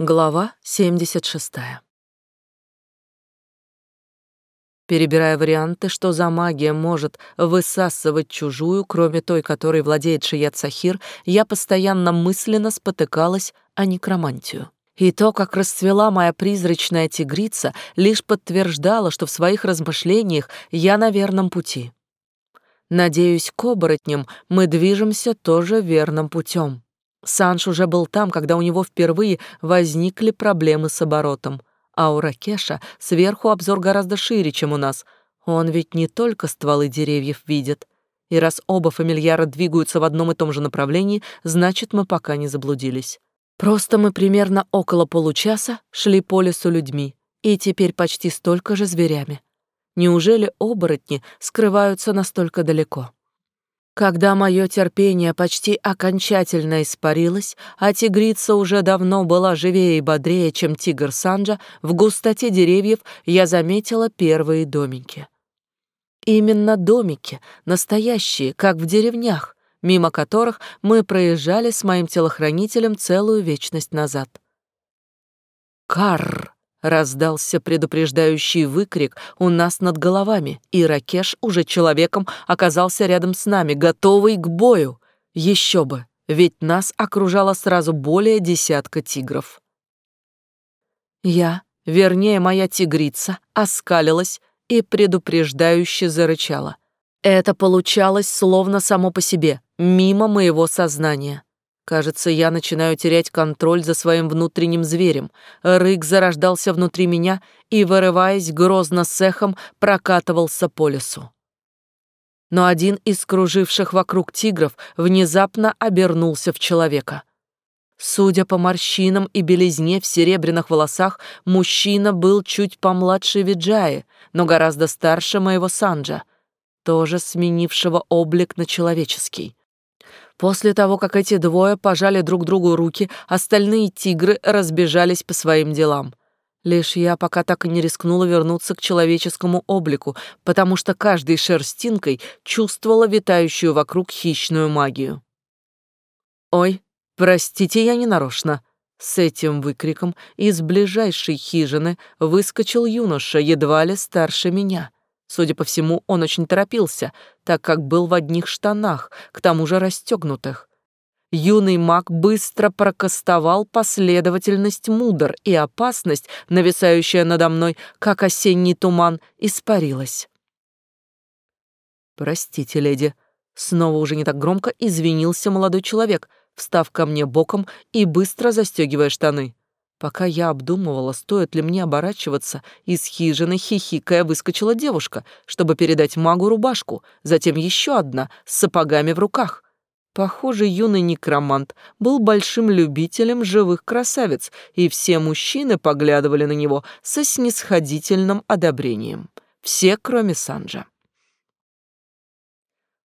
Глава 76. Перебирая варианты, что за магия может высасывать чужую, кроме той, которой владеет Шият Сахир, я постоянно мысленно спотыкалась о некромантию. И то, как расцвела моя призрачная тигрица, лишь подтверждало, что в своих размышлениях я на верном пути. Надеюсь, к оборотням мы движемся тоже верным путем. Санш уже был там, когда у него впервые возникли проблемы с оборотом. А у Ракеша сверху обзор гораздо шире, чем у нас. Он ведь не только стволы деревьев видит. И раз оба фамильяра двигаются в одном и том же направлении, значит, мы пока не заблудились. Просто мы примерно около получаса шли по лесу людьми, и теперь почти столько же зверями. Неужели оборотни скрываются настолько далеко? Когда мое терпение почти окончательно испарилось, а тигрица уже давно была живее и бодрее, чем тигр Санджа, в густоте деревьев я заметила первые домики. Именно домики, настоящие, как в деревнях, мимо которых мы проезжали с моим телохранителем целую вечность назад. «Карр!» Раздался предупреждающий выкрик у нас над головами, и Ракеш уже человеком оказался рядом с нами, готовый к бою. Еще бы, ведь нас окружало сразу более десятка тигров. Я, вернее, моя тигрица, оскалилась и предупреждающе зарычала. Это получалось словно само по себе, мимо моего сознания. Кажется, я начинаю терять контроль за своим внутренним зверем. Рык зарождался внутри меня и, вырываясь грозно с эхом, прокатывался по лесу. Но один из круживших вокруг тигров внезапно обернулся в человека. Судя по морщинам и белизне в серебряных волосах, мужчина был чуть помладше Виджаи, но гораздо старше моего Санджа, тоже сменившего облик на человеческий. После того, как эти двое пожали друг другу руки, остальные тигры разбежались по своим делам. Лишь я пока так и не рискнула вернуться к человеческому облику, потому что каждой шерстинкой чувствовала витающую вокруг хищную магию. «Ой, простите, я не нарочно», с этим выкриком из ближайшей хижины выскочил юноша, едва ли старше меня. Судя по всему, он очень торопился, так как был в одних штанах, к тому же расстегнутых. Юный маг быстро прокастовал последовательность мудр, и опасность, нависающая надо мной, как осенний туман, испарилась. «Простите, леди», — снова уже не так громко извинился молодой человек, встав ко мне боком и быстро застегивая штаны. Пока я обдумывала, стоит ли мне оборачиваться, из хижины хихикая выскочила девушка, чтобы передать магу рубашку, затем еще одна с сапогами в руках. Похоже, юный некромант был большим любителем живых красавиц, и все мужчины поглядывали на него со снисходительным одобрением. Все, кроме Санджа.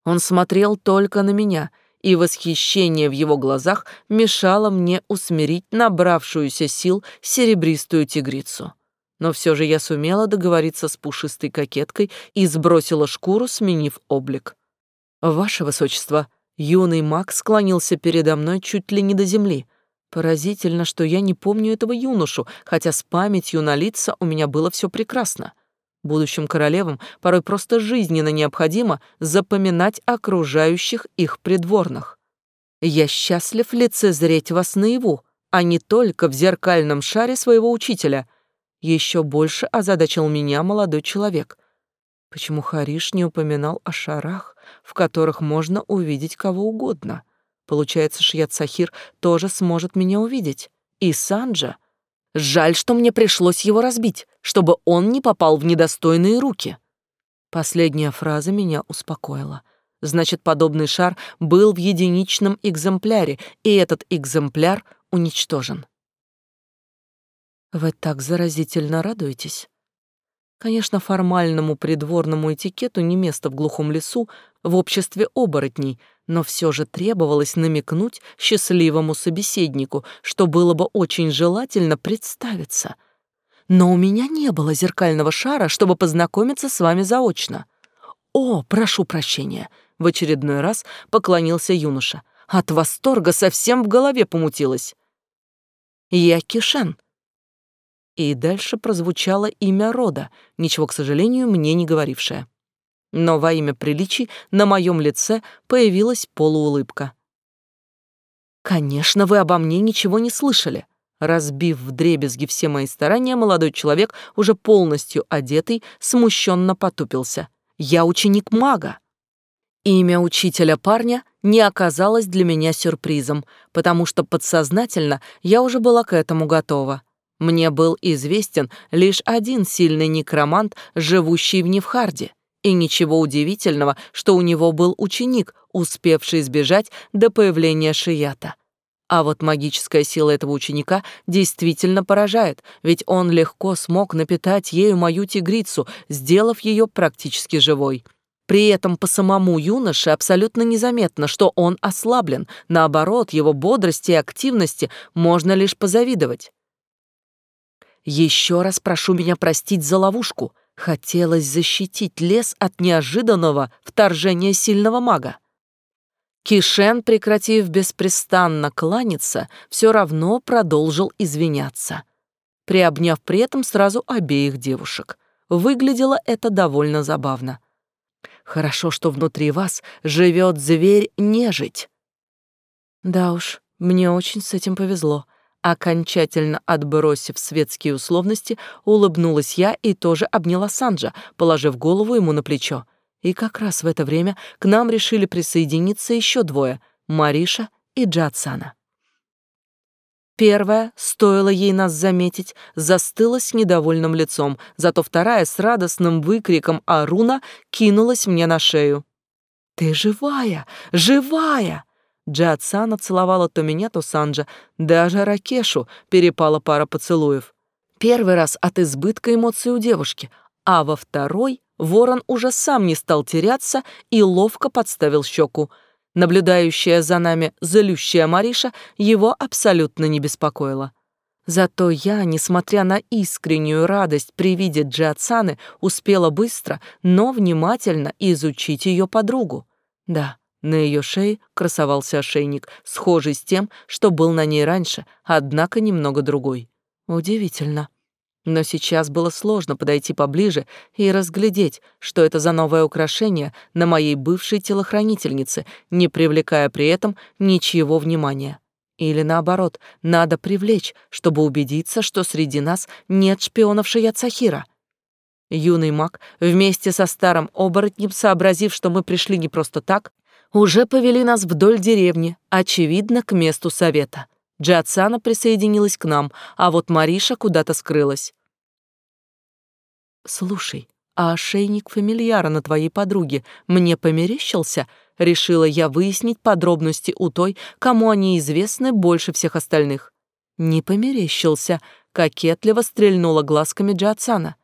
Он смотрел только на меня — и восхищение в его глазах мешало мне усмирить набравшуюся сил серебристую тигрицу. Но все же я сумела договориться с пушистой кокеткой и сбросила шкуру, сменив облик. «Ваше высочество», юный маг склонился передо мной чуть ли не до земли. Поразительно, что я не помню этого юношу, хотя с памятью на лица у меня было все прекрасно. Будущим королевам порой просто жизненно необходимо запоминать окружающих их придворных. Я счастлив лицезреть вас наяву, а не только в зеркальном шаре своего учителя. Еще больше озадачил меня молодой человек. Почему Хариш не упоминал о шарах, в которых можно увидеть кого угодно? Получается, Шият Сахир тоже сможет меня увидеть. И Санджа — Жаль, что мне пришлось его разбить, чтобы он не попал в недостойные руки. Последняя фраза меня успокоила. Значит, подобный шар был в единичном экземпляре, и этот экземпляр уничтожен. Вы так заразительно радуетесь. Конечно, формальному придворному этикету не место в глухом лесу в обществе оборотней, но все же требовалось намекнуть счастливому собеседнику, что было бы очень желательно представиться. Но у меня не было зеркального шара, чтобы познакомиться с вами заочно. О, прошу прощения, в очередной раз поклонился юноша. От восторга совсем в голове помутилось. Я Кишен». И дальше прозвучало имя рода, ничего, к сожалению, мне не говорившее. Но во имя приличий на моем лице появилась полуулыбка. «Конечно, вы обо мне ничего не слышали». Разбив в дребезги все мои старания, молодой человек, уже полностью одетый, смущенно потупился. «Я ученик мага». Имя учителя парня не оказалось для меня сюрпризом, потому что подсознательно я уже была к этому готова. Мне был известен лишь один сильный некромант, живущий в Невхарде, и ничего удивительного, что у него был ученик, успевший избежать до появления Шията. А вот магическая сила этого ученика действительно поражает, ведь он легко смог напитать ею мою тигрицу, сделав ее практически живой. При этом по самому юноше абсолютно незаметно, что он ослаблен, наоборот, его бодрости и активности можно лишь позавидовать. Еще раз прошу меня простить за ловушку. Хотелось защитить лес от неожиданного вторжения сильного мага. Кишен, прекратив беспрестанно кланяться, все равно продолжил извиняться, приобняв при этом сразу обеих девушек. Выглядело это довольно забавно. Хорошо, что внутри вас живет зверь-нежить. Да уж, мне очень с этим повезло. Окончательно отбросив светские условности, улыбнулась я и тоже обняла Санджа, положив голову ему на плечо. И как раз в это время к нам решили присоединиться еще двое — Мариша и Джатсана. Первая, стоило ей нас заметить, застыла с недовольным лицом, зато вторая с радостным выкриком Аруна кинулась мне на шею. «Ты живая! Живая!» Джиатсана целовала то меня, то Санджа. Даже Ракешу перепала пара поцелуев. Первый раз от избытка эмоций у девушки, а во второй ворон уже сам не стал теряться и ловко подставил щеку. Наблюдающая за нами злющая Мариша его абсолютно не беспокоила. Зато я, несмотря на искреннюю радость при виде Джиатсаны, успела быстро, но внимательно изучить ее подругу. Да, на ее шее красовался ошейник, схожий с тем, что был на ней раньше, однако немного другой. Удивительно. Но сейчас было сложно подойти поближе и разглядеть, что это за новое украшение на моей бывшей телохранительнице, не привлекая при этом ничьего внимания. Или наоборот, надо привлечь, чтобы убедиться, что среди нас нет шпионов Шият Сахира. Юный маг, вместе со старым оборотнем, сообразив, что мы пришли не просто так, уже повели нас вдоль деревни, очевидно, к месту совета. Джиатсана присоединилась к нам, а вот Мариша куда-то скрылась. «Слушай, а ошейник фамильяра на твоей подруге мне померещился?» Решила я выяснить подробности у той, кому они известны больше всех остальных. «Не померещился», — кокетливо стрельнула глазками Джиатсана.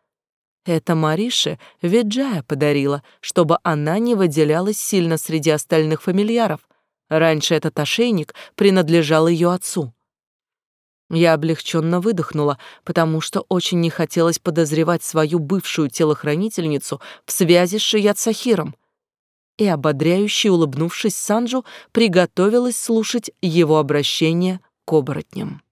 Это Марише Виджая подарила, чтобы она не выделялась сильно среди остальных фамильяров. Раньше этот ошейник принадлежал ее отцу. Я облегченно выдохнула, потому что очень не хотелось подозревать свою бывшую телохранительницу в связи с Шият Сахиром. И, ободряюще улыбнувшись Санджу, приготовилась слушать его обращение к оборотням.